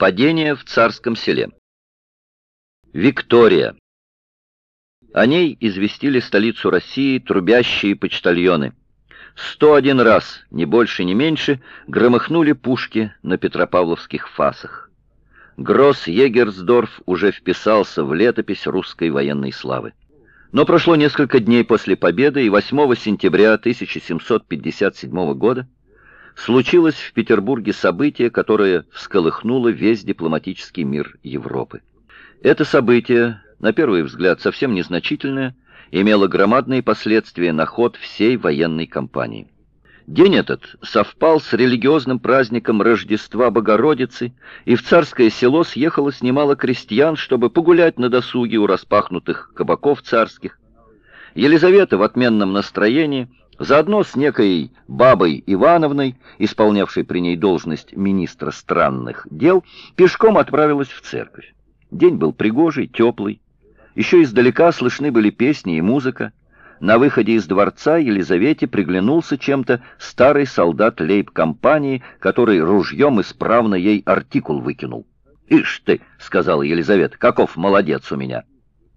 Падение в царском селе. Виктория. О ней известили столицу России трубящие почтальоны. Сто один раз, ни больше, ни меньше, громыхнули пушки на Петропавловских фасах. Гросс Егерсдорф уже вписался в летопись русской военной славы. Но прошло несколько дней после победы, и 8 сентября 1757 года случилось в Петербурге событие, которое всколыхнуло весь дипломатический мир Европы. Это событие, на первый взгляд совсем незначительное, имело громадные последствия на ход всей военной кампании. День этот совпал с религиозным праздником Рождества Богородицы, и в царское село съехалось немало крестьян, чтобы погулять на досуге у распахнутых кабаков царских. Елизавета в отменном настроении – Заодно с некой бабой Ивановной, исполнявшей при ней должность министра странных дел, пешком отправилась в церковь. День был пригожий, теплый. Еще издалека слышны были песни и музыка. На выходе из дворца Елизавете приглянулся чем-то старый солдат лейб-компании, который ружьем исправно ей артикул выкинул. «Ишь ты!» — сказала Елизавета. «Каков молодец у меня!»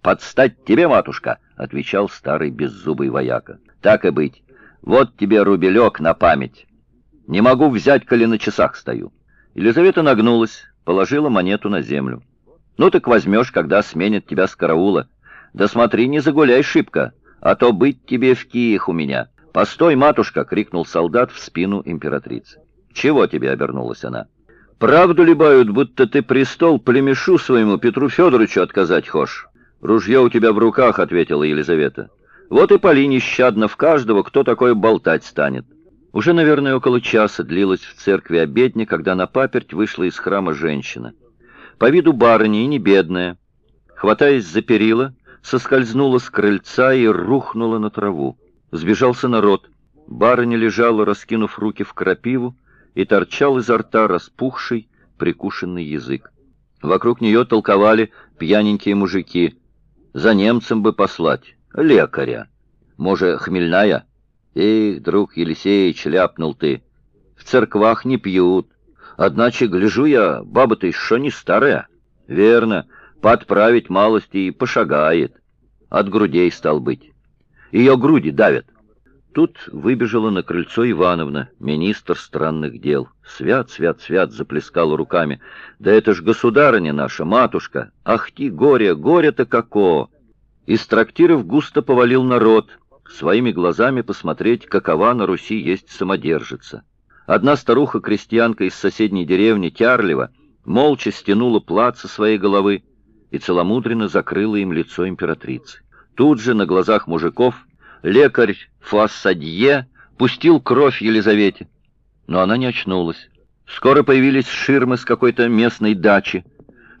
«Подстать тебе, матушка!» — отвечал старый беззубый вояка. «Так и быть. Вот тебе рубелек на память. Не могу взять, коли на часах стою. Елизавета нагнулась, положила монету на землю. Ну так возьмешь, когда сменят тебя с караула. Да смотри, не загуляй шибко, а то быть тебе в киях у меня. «Постой, матушка!» — крикнул солдат в спину императрицы. «Чего тебе?» — обернулась она. «Правду ли бают, будто ты престол племешу своему Петру Федоровичу отказать хошь?» «Ружье у тебя в руках», — ответила Елизавета. Вот и поли нещадно в каждого, кто такое болтать станет. Уже, наверное, около часа длилась в церкви обедня, когда на паперть вышла из храма женщина. По виду барыня и не бедная. Хватаясь за перила, соскользнула с крыльца и рухнула на траву. Сбежался народ. Барыня лежала, раскинув руки в крапиву, и торчал изо рта распухший, прикушенный язык. Вокруг нее толковали пьяненькие мужики. За немцем бы послать лекаря. Може, хмельная? Эх, друг Елисеич, ляпнул ты. В церквах не пьют. Одначе, гляжу я, баба-то еще не старая. Верно, подправить малости и пошагает. От грудей стал быть. Ее груди давят. Тут выбежала на крыльцо Ивановна, министр странных дел. Свят, свят, свят, заплескала руками. Да это ж государыня наша, матушка. Ах ты, горе, горе-то како! Из трактиров густо повалил народ, своими глазами посмотреть, какова на Руси есть самодержица. Одна старуха-крестьянка из соседней деревни Тярлева молча стянула плат со своей головы и целомудренно закрыла им лицо императрицы. Тут же на глазах мужиков лекарь Фуассадье пустил кровь Елизавете, но она не очнулась. Скоро появились ширмы с какой-то местной дачи.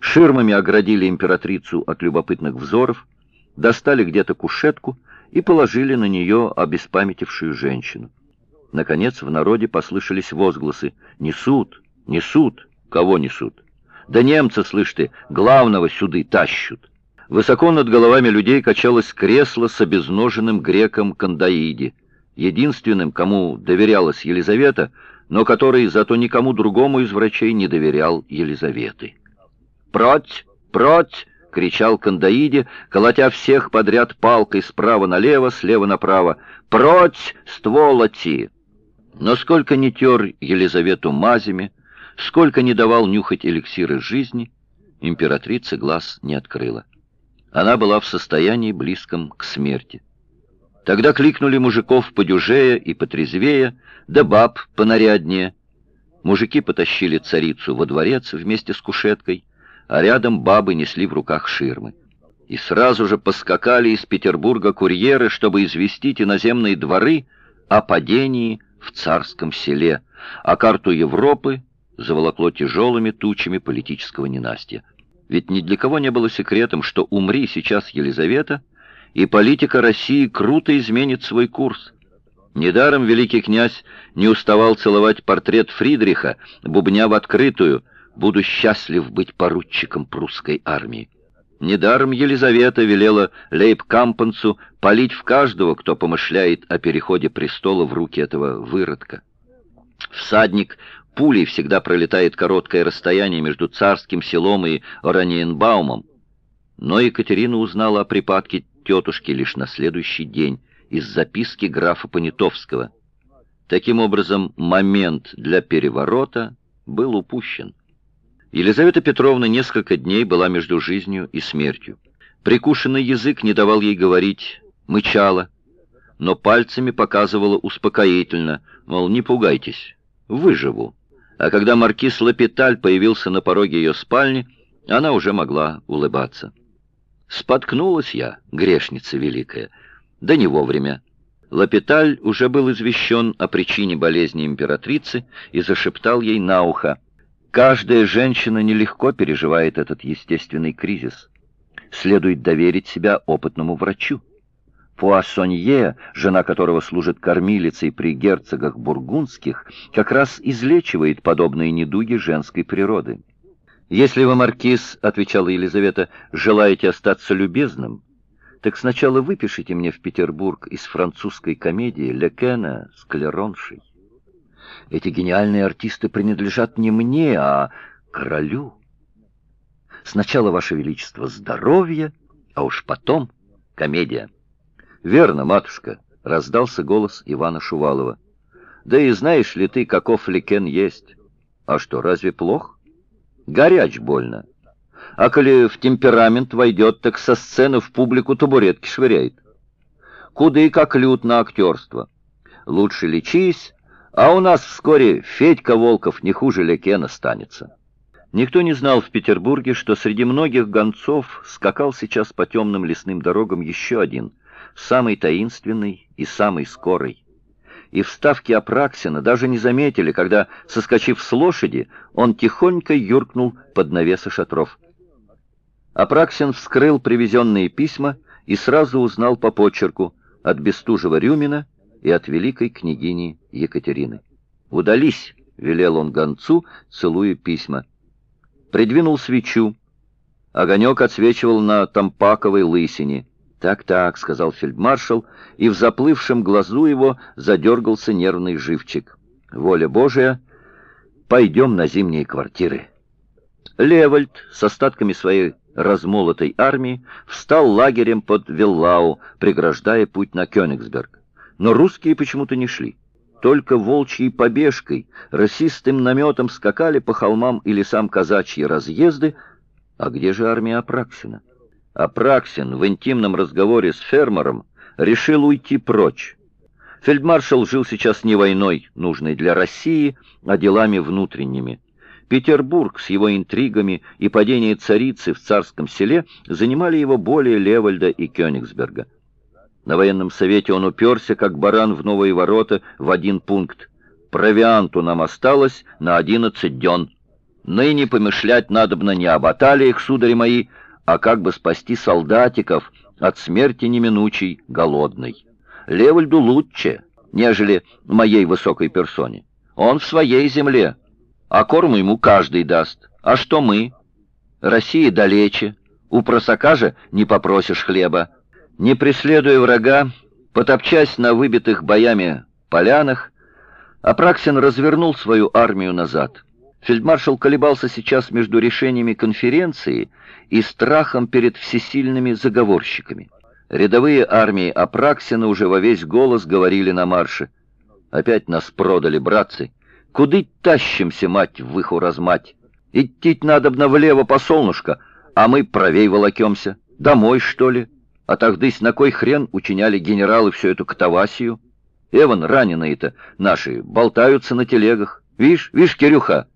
Ширмами оградили императрицу от любопытных взоров, достали где-то кушетку и положили на нее обеспамятившую женщину. Наконец в народе послышались возгласы «Несут! Несут! Кого несут?» «Да немцы, слышь ты, главного сюды тащут!» Высоко над головами людей качалось кресло с обезноженным греком Кандаиди, единственным, кому доверялась Елизавета, но который зато никому другому из врачей не доверял Елизаветы. «Прочь! Прочь!» — кричал Кандаиди, колотя всех подряд палкой справа налево, слева направо. «Прочь, стволоти!» Но сколько не тер Елизавету мазями, сколько не давал нюхать эликсиры жизни, императрица глаз не открыла. Она была в состоянии близком к смерти. Тогда кликнули мужиков подюжея и потрезвее, да баб понаряднее. Мужики потащили царицу во дворец вместе с кушеткой, а рядом бабы несли в руках ширмы. И сразу же поскакали из Петербурга курьеры, чтобы известить иноземные дворы о падении в царском селе, а карту Европы заволокло тяжелыми тучами политического ненастья. Ведь ни для кого не было секретом, что умри сейчас Елизавета, и политика России круто изменит свой курс. Недаром великий князь не уставал целовать портрет Фридриха, бубня в открытую — буду счастлив быть поручиком прусской армии. Недаром Елизавета велела Лейб-Кампенцу палить в каждого, кто помышляет о переходе престола в руки этого выродка. Всадник пулей всегда пролетает короткое расстояние между царским селом и Ораниенбаумом. Но Екатерина узнала о припадке тетушки лишь на следующий день из записки графа Понятовского. Таким образом, момент для переворота был упущен. Елизавета Петровна несколько дней была между жизнью и смертью. Прикушенный язык не давал ей говорить, мычала, но пальцами показывала успокоительно, мол, не пугайтесь, выживу. А когда маркиз Лапиталь появился на пороге ее спальни, она уже могла улыбаться. Споткнулась я, грешница великая, да не вовремя. Лапиталь уже был извещен о причине болезни императрицы и зашептал ей на ухо. Каждая женщина нелегко переживает этот естественный кризис. Следует доверить себя опытному врачу. Пуассонье, жена которого служит кормилицей при герцогах бургундских, как раз излечивает подобные недуги женской природы. «Если вы, маркиз, — отвечала Елизавета, — желаете остаться любезным, так сначала выпишите мне в Петербург из французской комедии Лекена с Клероншей. Эти гениальные артисты принадлежат не мне, а королю. Сначала, Ваше Величество, здоровье, а уж потом комедия. Верно, матушка, — раздался голос Ивана Шувалова. Да и знаешь ли ты, каков Лекен есть? А что, разве плох? Горяч больно. А коли в темперамент войдет, так со сцены в публику табуретки швыряет. Куда и как лют на актерство. Лучше лечись, а у нас вскоре Федька Волков не хуже Лекена станется. Никто не знал в Петербурге, что среди многих гонцов скакал сейчас по темным лесным дорогам еще один, самый таинственный и самый скорый и в ставке Апраксина даже не заметили, когда, соскочив с лошади, он тихонько юркнул под навесы шатров. Апраксин вскрыл привезенные письма и сразу узнал по почерку от Бестужева Рюмина и от великой княгини Екатерины. «Удались!» — велел он гонцу, целуя письма. Придвинул свечу. Огонек отсвечивал на тампаковой лысине — «Так-так», — сказал фельдмаршал, и в заплывшем глазу его задергался нервный живчик. «Воля Божия, пойдем на зимние квартиры». Левальд с остатками своей размолотой армии встал лагерем под Виллау, преграждая путь на Кёнигсберг. Но русские почему-то не шли. Только волчьей побежкой, расистым наметом скакали по холмам и лесам казачьи разъезды, а где же армия Апраксина? Апраксин в интимном разговоре с фермером решил уйти прочь. Фельдмаршал жил сейчас не войной, нужной для России, а делами внутренними. Петербург с его интригами и падение царицы в царском селе занимали его более Левальда и Кёнигсберга. На военном совете он уперся, как баран в новые ворота, в один пункт. Провианту нам осталось на одиннадцать дён. Ныне помышлять надобно не об баталиях, судари мои, а как бы спасти солдатиков от смерти неминучей голодной. Левальду лучше, нежели моей высокой персоне. Он в своей земле, а корм ему каждый даст. А что мы? Россия далече, у просака же не попросишь хлеба. Не преследуя врага, потопчась на выбитых боями полянах, Апраксин развернул свою армию назад. Фельдмаршал колебался сейчас между решениями конференции и страхом перед всесильными заговорщиками. Рядовые армии Апраксина уже во весь голос говорили на марше. «Опять нас продали, братцы! Куды тащимся, мать, в иху размать? Идти надобно влево по солнышко, а мы правей волокемся. Домой, что ли? А тагдысь на кой хрен учиняли генералы всю эту катавасию? Эван, раненые-то наши, болтаются на телегах. Вишь, вишь, Кирюха!»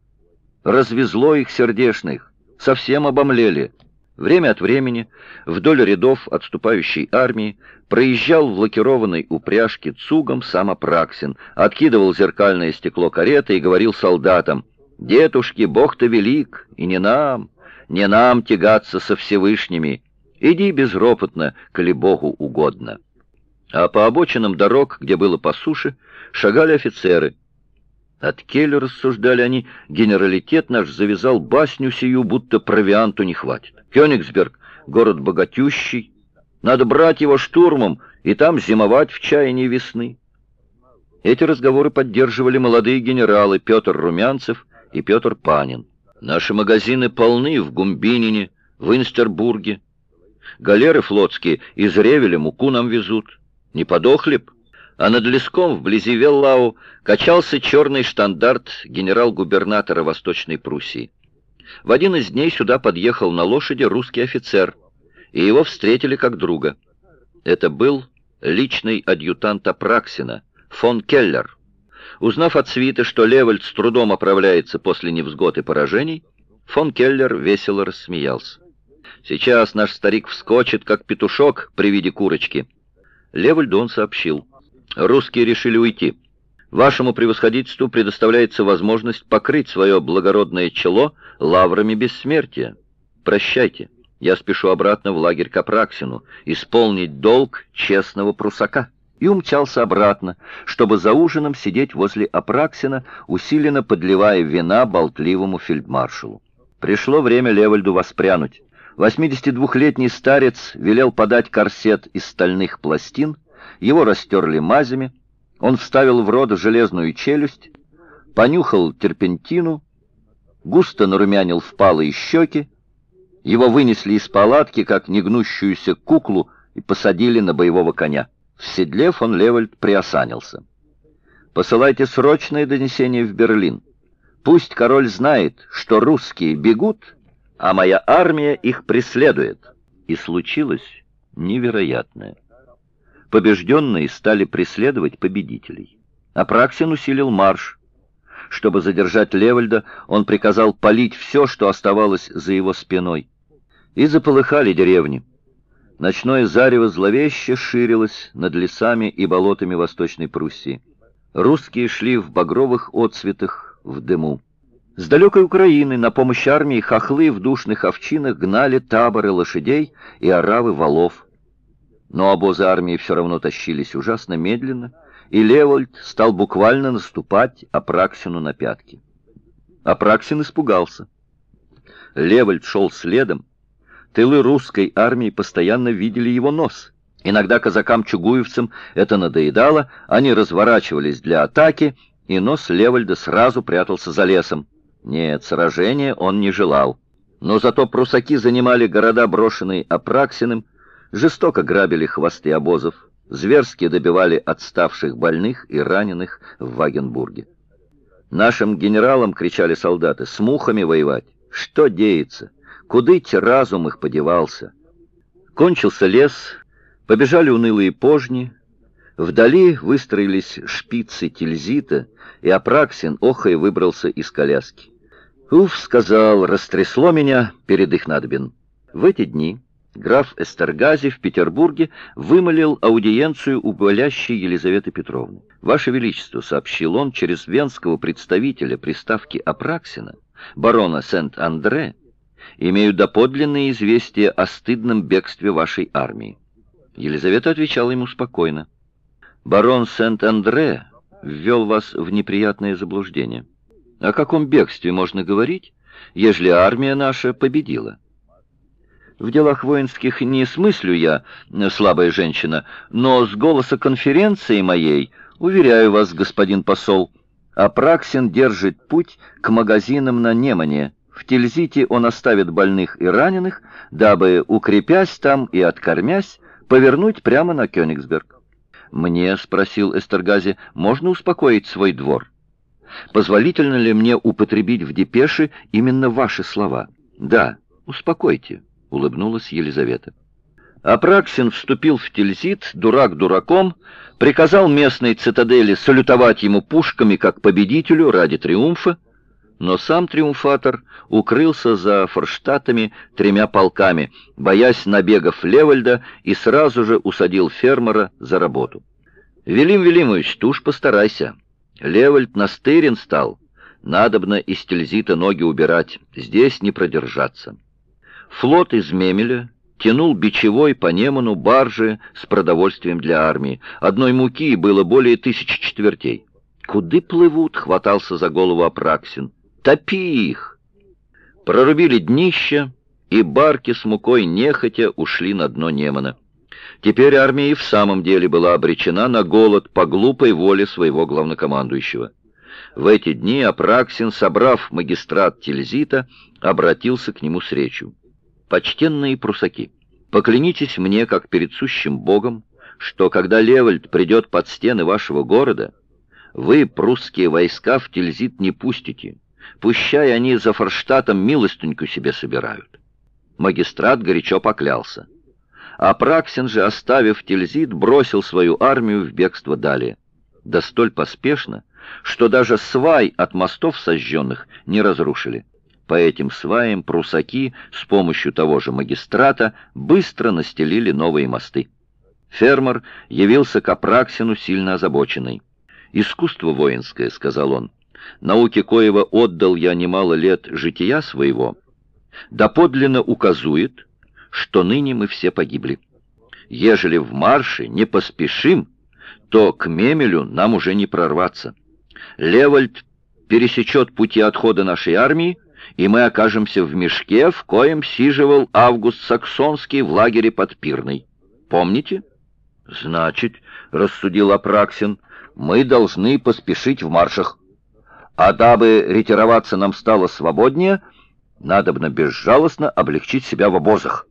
Развезло их сердешных, совсем обомлели. Время от времени вдоль рядов отступающей армии проезжал в лакированной упряжке цугом сам Апраксин, откидывал зеркальное стекло кареты и говорил солдатам, «Дедушки, Бог-то велик, и не нам, не нам тягаться со Всевышними. Иди безропотно, коли Богу угодно». А по обочинам дорог, где было по суше, шагали офицеры — от Келли, рассуждали они, генералитет наш завязал басню сию, будто провианту не хватит. Кёнигсберг — город богатющий, надо брать его штурмом и там зимовать в чаянии весны. Эти разговоры поддерживали молодые генералы Петр Румянцев и Петр Панин. Наши магазины полны в Гумбинине, в Инстербурге. Галеры флотские из Ревеля муку нам везут. Не подохли б? А над леском, вблизи Веллау, качался черный штандарт генерал-губернатора Восточной Пруссии. В один из дней сюда подъехал на лошади русский офицер, и его встретили как друга. Это был личный адъютант Апраксина, фон Келлер. Узнав от свита, что Левальд с трудом оправляется после невзгод и поражений, фон Келлер весело рассмеялся. «Сейчас наш старик вскочит, как петушок при виде курочки». Левальду он сообщил. «Русские решили уйти. Вашему превосходительству предоставляется возможность покрыть свое благородное чело лаврами бессмертия. Прощайте, я спешу обратно в лагерь к Апраксину, исполнить долг честного прусака» и умчался обратно, чтобы за ужином сидеть возле Апраксина, усиленно подливая вина болтливому фельдмаршалу. Пришло время Левальду воспрянуть. 82-летний старец велел подать корсет из стальных пластин, его растерли мазями, он вставил в рот железную челюсть, понюхал терпентину, густо нарумянил впалые щеки, его вынесли из палатки, как негнущуюся куклу, и посадили на боевого коня. В седле фон Левальд приосанился. «Посылайте срочное донесение в Берлин. Пусть король знает, что русские бегут, а моя армия их преследует». И случилось невероятное. Побежденные стали преследовать победителей. Апраксин усилил марш. Чтобы задержать Левальда, он приказал полить все, что оставалось за его спиной. И заполыхали деревни. Ночное зарево зловеще ширилось над лесами и болотами Восточной Пруссии. Русские шли в багровых отцветах, в дыму. С далекой Украины на помощь армии хохлы в душных овчинах гнали таборы лошадей и оравы валов. Но обозы армии все равно тащились ужасно медленно, и Левольд стал буквально наступать Апраксину на пятки. Апраксин испугался. Левольд шел следом, Тылы русской армии постоянно видели его нос. Иногда казакам-чугуевцам это надоедало, они разворачивались для атаки, и нос Левальда сразу прятался за лесом. Нет, сражения он не желал. Но зато прусаки занимали города, брошенные Апраксиным, жестоко грабили хвосты обозов, зверски добивали отставших больных и раненых в Вагенбурге. Нашим генералам, кричали солдаты, с мухами воевать. Что деется? Кудыть разум их подевался. Кончился лес, побежали унылые пожни, вдали выстроились шпицы тильзита, и Апраксин охой выбрался из коляски. «Уф», — сказал, — «растрясло меня перед их надобен». В эти дни граф Эстергази в Петербурге вымолил аудиенцию у болящей Елизаветы Петровны. «Ваше Величество», — сообщил он через венского представителя приставки Апраксина, барона Сент-Андре, имею доподлинные известия о стыдном бегстве вашей армии. Елизавета отвечала ему спокойно. Барон Сент-Андре ввел вас в неприятное заблуждение. О каком бегстве можно говорить, ежели армия наша победила? В делах воинских не смыслю я, слабая женщина, но с голоса конференции моей, уверяю вас, господин посол, Апраксин держит путь к магазинам на Немане, в Тильзите он оставит больных и раненых, дабы, укрепясь там и откормясь, повернуть прямо на Кёнигсберг. «Мне, — спросил Эстергази, — можно успокоить свой двор? Позволительно ли мне употребить в депеше именно ваши слова?» «Да, успокойте», — улыбнулась Елизавета. Апраксин вступил в Тильзит, дурак дураком, приказал местной цитадели салютовать ему пушками как победителю ради триумфа, но сам триумфатор укрылся за форштатами тремя полками, боясь набегов Левальда, и сразу же усадил фермера за работу. «Велим Велимович, ты уж постарайся. Левальд настырен стал. Надобно из тельзита ноги убирать, здесь не продержаться». Флот из Мемеля тянул бичевой по Неману баржи с продовольствием для армии. Одной муки было более тысячи четвертей. «Куды плывут?» — хватался за голову Апраксин. Топи их!» Прорубили днище, и барки с мукой нехотя ушли на дно Немана. Теперь армия и в самом деле была обречена на голод по глупой воле своего главнокомандующего. В эти дни Апраксин, собрав магистрат Тильзита, обратился к нему с речью. «Почтенные прусаки, поклянитесь мне, как перед сущим Богом, что когда Левальд придет под стены вашего города, вы прусские войска в Тильзит не пустите, пущай они за Форштатом милостыньку себе собирают». Магистрат горячо поклялся. Апраксин же, оставив Тильзит, бросил свою армию в бегство далее. Да столь поспешно, что даже свай от мостов сожженных не разрушили. По этим сваям прусаки с помощью того же магистрата быстро настелили новые мосты. Фермер явился к Апраксину сильно озабоченный. «Искусство воинское», — сказал он, — «науке коего отдал я немало лет жития своего, доподлинно указует, что ныне мы все погибли. Ежели в марше не поспешим, то к Мемелю нам уже не прорваться. Левальд пересечет пути отхода нашей армии, и мы окажемся в мешке, в коем сиживал Август Саксонский в лагере под Пирной. Помните? Значит, рассудил Апраксин, мы должны поспешить в маршах. А дабы ретироваться нам стало свободнее, надобно безжалостно облегчить себя в обозах.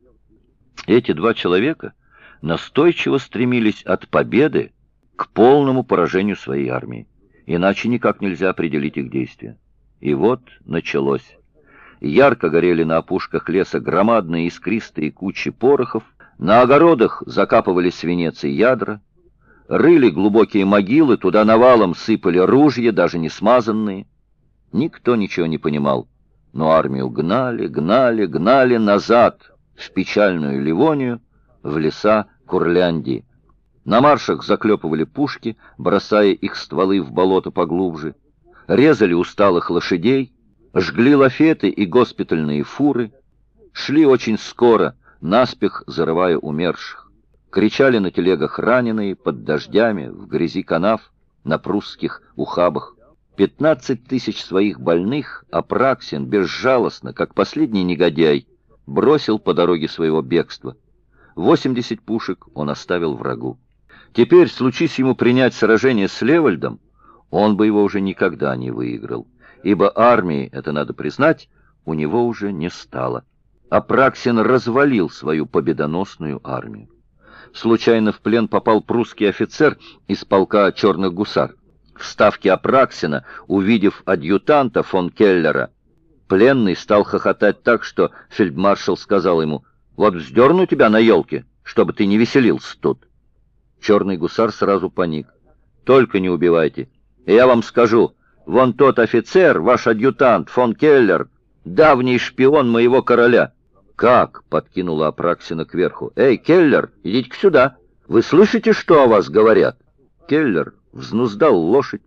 Эти два человека настойчиво стремились от победы к полному поражению своей армии. Иначе никак нельзя определить их действия. И вот началось. Ярко горели на опушках леса громадные искристые кучи порохов, на огородах закапывали свинец и ядра, рыли глубокие могилы, туда навалом сыпали ружья, даже не смазанные. Никто ничего не понимал, но армию гнали, гнали, гнали назад, в печальную Ливонию, в леса Курляндии. На маршах заклепывали пушки, бросая их стволы в болото поглубже, резали усталых лошадей, жгли лафеты и госпитальные фуры, шли очень скоро, наспех зарывая умерших. Кричали на телегах раненые, под дождями, в грязи канав, на прусских ухабах. Пятнадцать тысяч своих больных Апраксин безжалостно, как последний негодяй, бросил по дороге своего бегства. 80 пушек он оставил врагу. Теперь, случись ему принять сражение с Левальдом, он бы его уже никогда не выиграл, ибо армии, это надо признать, у него уже не стало. Апраксин развалил свою победоносную армию. Случайно в плен попал прусский офицер из полка черных гусар. В ставке Апраксина, увидев адъютанта фон Келлера, Пленный стал хохотать так, что фельдмаршал сказал ему, «Вот вздерну тебя на елке, чтобы ты не веселился тут». Черный гусар сразу паник. «Только не убивайте. Я вам скажу, вон тот офицер, ваш адъютант, фон Келлер, давний шпион моего короля». «Как?» — подкинула Апраксина кверху. «Эй, Келлер, идите сюда. Вы слышите, что о вас говорят?» Келлер взнуздал лошадь,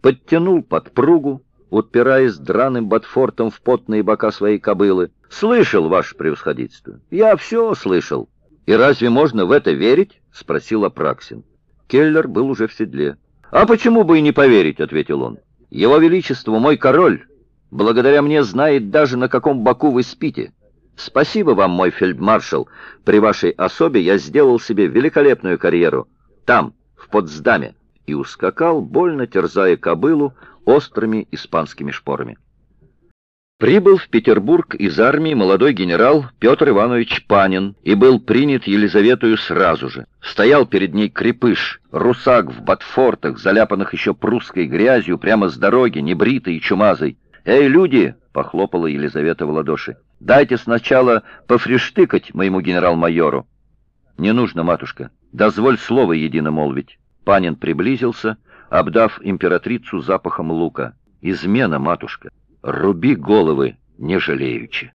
подтянул подпругу, упираясь драным ботфортом в потные бока своей кобылы. «Слышал, ваше превосходительство! Я все слышал!» «И разве можно в это верить?» — спросил Апраксин. Келлер был уже в седле. «А почему бы и не поверить?» — ответил он. «Его Величество, мой король, благодаря мне знает даже, на каком боку вы спите. Спасибо вам, мой фельдмаршал. При вашей особе я сделал себе великолепную карьеру. Там, в Потсдаме» и ускакал, больно терзая кобылу острыми испанскими шпорами. Прибыл в Петербург из армии молодой генерал Петр Иванович Панин и был принят Елизаветою сразу же. Стоял перед ней крепыш, русак в ботфортах, заляпанных еще прусской грязью, прямо с дороги, небритой и чумазой. «Эй, люди!» — похлопала Елизавета в ладоши. «Дайте сначала пофриштыкать моему генерал-майору». «Не нужно, матушка. Дозволь слово едино молвить». Панин приблизился, обдав императрицу запахом лука. «Измена, матушка! Руби головы, не жалеючи!»